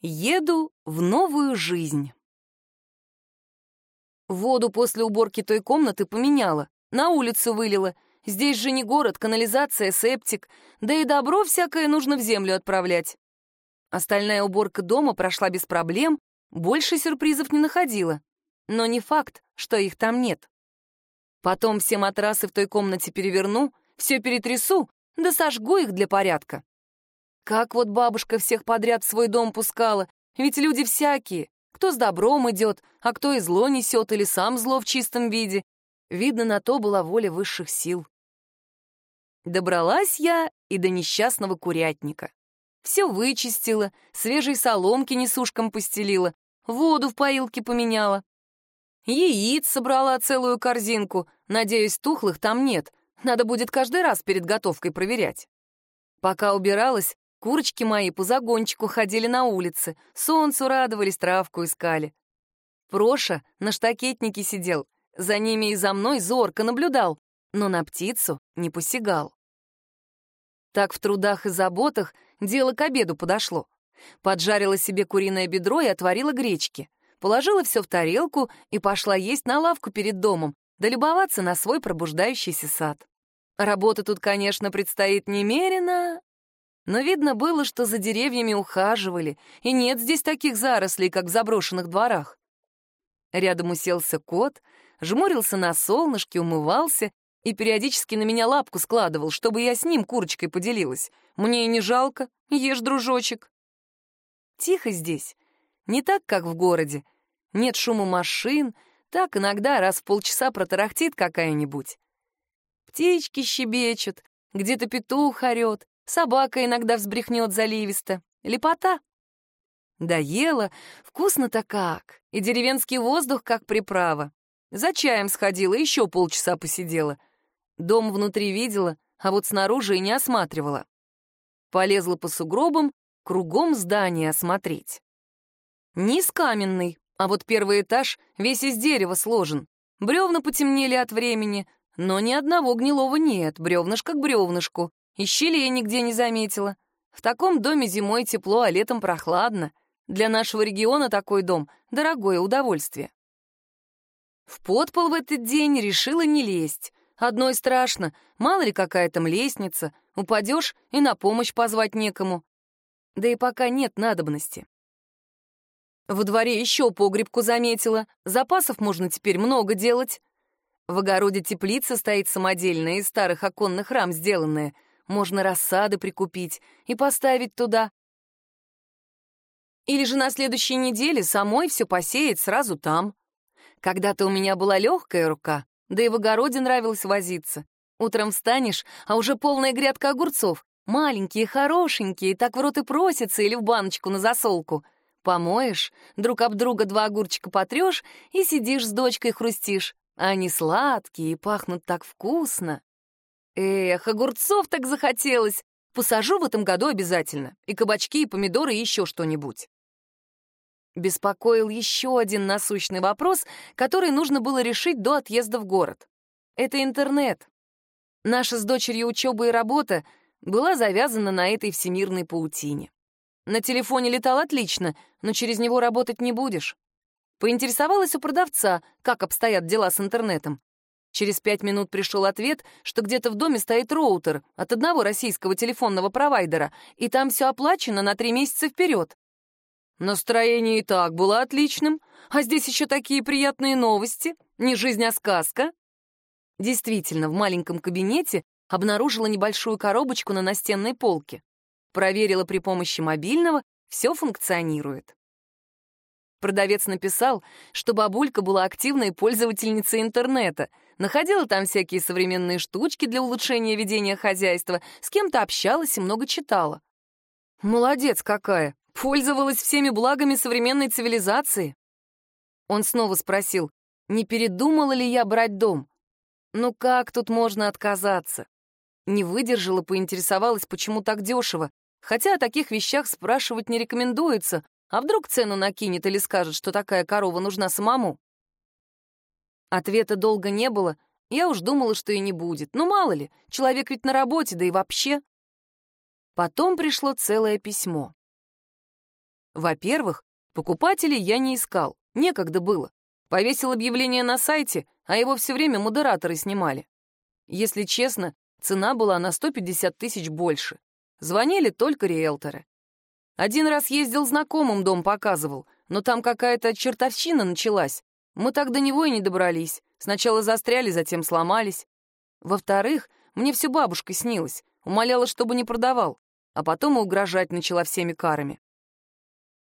Еду в новую жизнь. Воду после уборки той комнаты поменяла, на улицу вылила. Здесь же не город, канализация, септик, да и добро всякое нужно в землю отправлять. Остальная уборка дома прошла без проблем, больше сюрпризов не находила. Но не факт, что их там нет. Потом все матрасы в той комнате переверну, все перетрясу, да сожгу их для порядка. Как вот бабушка всех подряд в свой дом пускала, ведь люди всякие. Кто с добром идет, а кто и зло несет, или сам зло в чистом виде. Видно, на то была воля высших сил. Добралась я и до несчастного курятника. Все вычистила, свежей соломки несушкам постелила, воду в поилке поменяла. Яиц собрала целую корзинку, надеюсь, тухлых там нет, надо будет каждый раз перед готовкой проверять. Пока убиралась, Курочки мои по загончику ходили на улице, солнцу радовались, травку искали. Проша на штакетнике сидел, за ними и за мной зорко наблюдал, но на птицу не посягал. Так в трудах и заботах дело к обеду подошло. Поджарила себе куриное бедро и отварила гречки. Положила все в тарелку и пошла есть на лавку перед домом, да любоваться на свой пробуждающийся сад. Работа тут, конечно, предстоит немерено, но видно было, что за деревьями ухаживали, и нет здесь таких зарослей, как в заброшенных дворах. Рядом уселся кот, жмурился на солнышке, умывался и периодически на меня лапку складывал, чтобы я с ним курочкой поделилась. Мне и не жалко, ешь, дружочек. Тихо здесь, не так, как в городе. Нет шума машин, так иногда раз в полчаса протарахтит какая-нибудь. Птички щебечут, где-то петух орёт, Собака иногда взбрехнет заливисто. Лепота. Доела, вкусно-то как, и деревенский воздух как приправа. За чаем сходила, еще полчаса посидела. Дом внутри видела, а вот снаружи и не осматривала. Полезла по сугробам, кругом здание осмотреть. Низ каменный, а вот первый этаж весь из дерева сложен. Бревна потемнели от времени, но ни одного гнилого нет, бревнышко к бревнышку. И щели я нигде не заметила. В таком доме зимой тепло, а летом прохладно. Для нашего региона такой дом — дорогое удовольствие. В подпол в этот день решила не лезть. Одной страшно, мало ли какая там лестница, упадешь и на помощь позвать некому. Да и пока нет надобности. Во дворе еще погребку заметила, запасов можно теперь много делать. В огороде теплица стоит самодельная, из старых оконных рам сделанная — можно рассады прикупить и поставить туда. Или же на следующей неделе самой все посеять сразу там. Когда-то у меня была легкая рука, да и в огороде нравилось возиться. Утром встанешь, а уже полная грядка огурцов, маленькие, хорошенькие, так в рот и просятся или в баночку на засолку. Помоешь, друг об друга два огурчика потрешь и сидишь с дочкой хрустишь. Они сладкие и пахнут так вкусно. Эх, огурцов так захотелось. Посажу в этом году обязательно. И кабачки, и помидоры, и еще что-нибудь. Беспокоил еще один насущный вопрос, который нужно было решить до отъезда в город. Это интернет. Наша с дочерью учеба и работа была завязана на этой всемирной паутине. На телефоне летал отлично, но через него работать не будешь. Поинтересовалась у продавца, как обстоят дела с интернетом. Через пять минут пришел ответ, что где-то в доме стоит роутер от одного российского телефонного провайдера, и там все оплачено на три месяца вперед. Настроение и так было отличным, а здесь еще такие приятные новости. Не жизнь, а сказка. Действительно, в маленьком кабинете обнаружила небольшую коробочку на настенной полке. Проверила при помощи мобильного, все функционирует. Продавец написал, что бабулька была активной пользовательницей интернета, находила там всякие современные штучки для улучшения ведения хозяйства, с кем-то общалась и много читала. Молодец какая! Пользовалась всеми благами современной цивилизации. Он снова спросил, не передумала ли я брать дом. Ну как тут можно отказаться? Не выдержала, поинтересовалась, почему так дешево. Хотя о таких вещах спрашивать не рекомендуется, а вдруг цену накинет или скажет, что такая корова нужна самому? Ответа долго не было, я уж думала, что и не будет. Ну, мало ли, человек ведь на работе, да и вообще. Потом пришло целое письмо. Во-первых, покупателей я не искал, некогда было. Повесил объявление на сайте, а его все время модераторы снимали. Если честно, цена была на 150 тысяч больше. Звонили только риэлторы. Один раз ездил знакомым дом показывал, но там какая-то чертовщина началась. Мы так до него и не добрались. Сначала застряли, затем сломались. Во-вторых, мне все бабушка снилась, умоляла, чтобы не продавал, а потом и угрожать начала всеми карами.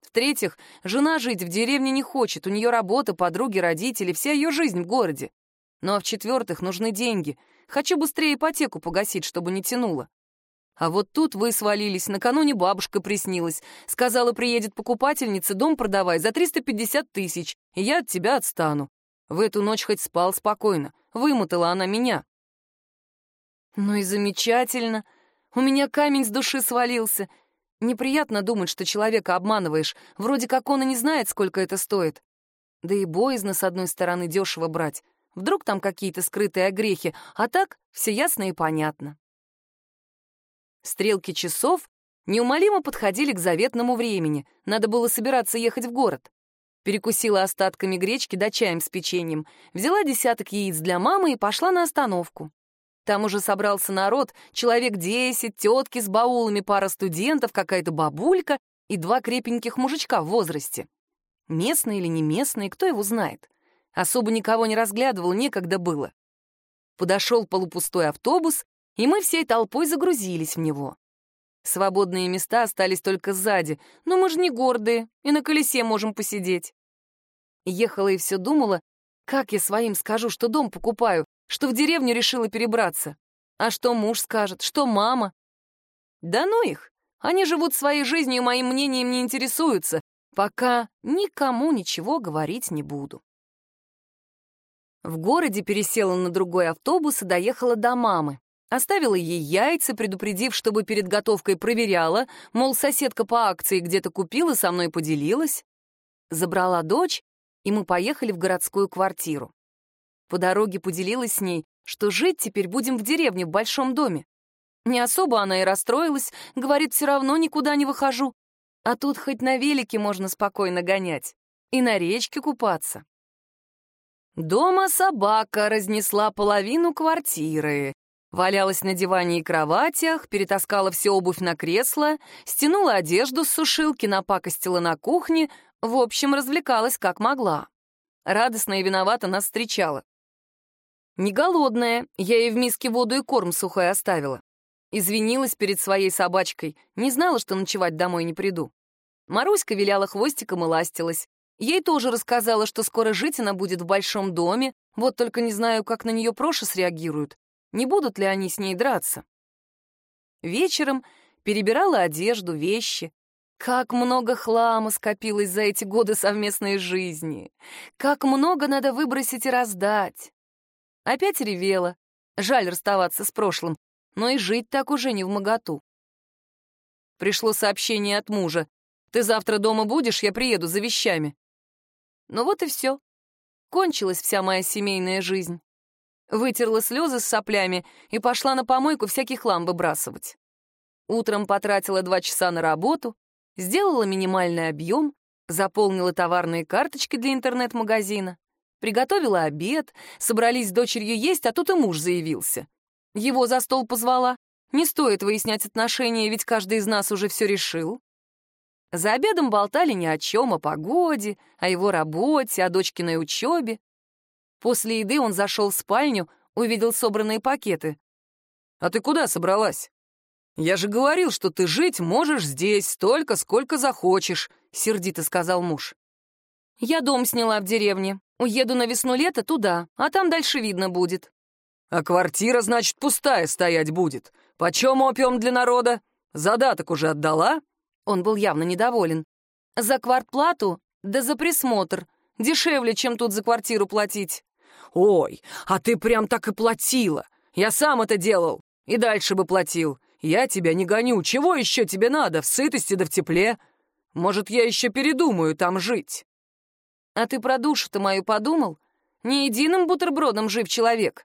В-третьих, жена жить в деревне не хочет, у нее работа, подруги, родители, вся ее жизнь в городе. Ну а в-четвертых, нужны деньги. Хочу быстрее ипотеку погасить, чтобы не тянуло. А вот тут вы свалились, накануне бабушка приснилась. Сказала, приедет покупательница, дом продавай за 350 тысяч, и я от тебя отстану. В эту ночь хоть спал спокойно, вымотала она меня. Ну и замечательно. У меня камень с души свалился. Неприятно думать, что человека обманываешь, вроде как он и не знает, сколько это стоит. Да и боязно, с одной стороны, дешево брать. Вдруг там какие-то скрытые огрехи, а так все ясно и понятно. Стрелки часов неумолимо подходили к заветному времени. Надо было собираться ехать в город. Перекусила остатками гречки да чаем с печеньем, взяла десяток яиц для мамы и пошла на остановку. Там уже собрался народ, человек десять, тетки с баулами, пара студентов, какая-то бабулька и два крепеньких мужичка в возрасте. Местные или не местные, кто его знает. Особо никого не разглядывал, некогда было. Подошел полупустой автобус, и мы всей толпой загрузились в него. Свободные места остались только сзади, но мы же не гордые, и на колесе можем посидеть. Ехала и все думала, как я своим скажу, что дом покупаю, что в деревню решила перебраться. А что муж скажет, что мама? Да ну их, они живут своей жизнью, моим мнением не интересуются, пока никому ничего говорить не буду. В городе пересела на другой автобус и доехала до мамы. Оставила ей яйца, предупредив, чтобы перед готовкой проверяла, мол, соседка по акции где-то купила, со мной поделилась. Забрала дочь, и мы поехали в городскую квартиру. По дороге поделилась с ней, что жить теперь будем в деревне, в большом доме. Не особо она и расстроилась, говорит, все равно никуда не выхожу. А тут хоть на велике можно спокойно гонять и на речке купаться. Дома собака разнесла половину квартиры. Валялась на диване и кроватях, перетаскала всю обувь на кресло, стянула одежду с сушилки, напакостила на кухне, в общем, развлекалась как могла. Радостно и виновата нас встречала. Не голодная, я ей в миске воду и корм сухой оставила. Извинилась перед своей собачкой, не знала, что ночевать домой не приду. Маруська виляла хвостиком и ластилась. Ей тоже рассказала, что скоро жить она будет в большом доме, вот только не знаю, как на нее Проша среагируют. Не будут ли они с ней драться? Вечером перебирала одежду, вещи. Как много хлама скопилось за эти годы совместной жизни. Как много надо выбросить и раздать. Опять ревела. Жаль расставаться с прошлым, но и жить так уже не в моготу. Пришло сообщение от мужа. «Ты завтра дома будешь, я приеду за вещами». Ну вот и все. Кончилась вся моя семейная жизнь. Вытерла слезы с соплями и пошла на помойку всякий хлам выбрасывать. Утром потратила два часа на работу, сделала минимальный объем, заполнила товарные карточки для интернет-магазина, приготовила обед, собрались с дочерью есть, а тут и муж заявился. Его за стол позвала. Не стоит выяснять отношения, ведь каждый из нас уже все решил. За обедом болтали ни о чем, о погоде, о его работе, о дочкиной учебе. После еды он зашел в спальню, увидел собранные пакеты. «А ты куда собралась?» «Я же говорил, что ты жить можешь здесь столько, сколько захочешь», — сердито сказал муж. «Я дом сняла в деревне. Уеду на весну-лето туда, а там дальше видно будет». «А квартира, значит, пустая стоять будет. Почем опиум для народа? Задаток уже отдала?» Он был явно недоволен. «За квартплату? Да за присмотр. Дешевле, чем тут за квартиру платить». «Ой, а ты прям так и платила. Я сам это делал. И дальше бы платил. Я тебя не гоню. Чего еще тебе надо? В сытости да в тепле. Может, я еще передумаю там жить». «А ты про душу-то мою подумал? Не единым бутербродом жив человек».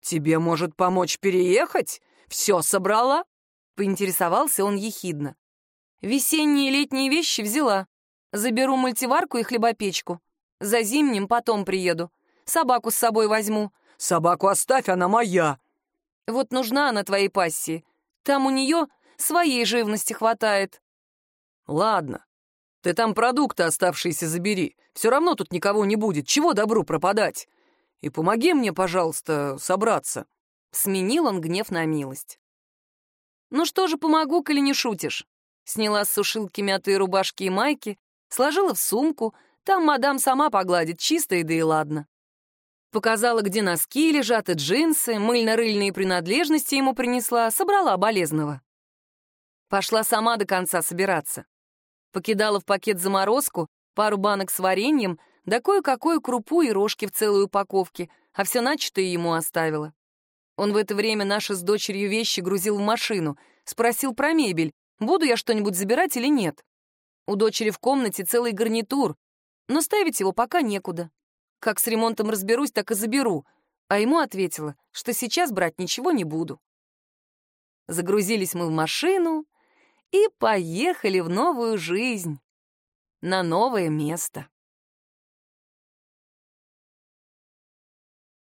«Тебе может помочь переехать? Все собрала?» Поинтересовался он ехидно. Весенние и летние вещи взяла. Заберу мультиварку и хлебопечку. За зимним потом приеду. Собаку с собой возьму. Собаку оставь, она моя. Вот нужна она твоей пассии. Там у нее своей живности хватает. Ладно. Ты там продукты оставшиеся забери. Все равно тут никого не будет. Чего добру пропадать? И помоги мне, пожалуйста, собраться. Сменил он гнев на милость. Ну что же, помогу, коли не шутишь. Сняла с сушилки мятые рубашки и майки, сложила в сумку, там мадам сама погладит, чисто да и ладно. Показала, где носки лежат и джинсы, мыльно-рыльные принадлежности ему принесла, собрала болезного. Пошла сама до конца собираться. Покидала в пакет заморозку, пару банок с вареньем, да кое-какую крупу и рожки в целой упаковке, а все начатое ему оставила. Он в это время наши с дочерью вещи грузил в машину, спросил про мебель, буду я что-нибудь забирать или нет. У дочери в комнате целый гарнитур, но ставить его пока некуда. Как с ремонтом разберусь, так и заберу. А ему ответила, что сейчас брать ничего не буду. Загрузились мы в машину и поехали в новую жизнь, на новое место.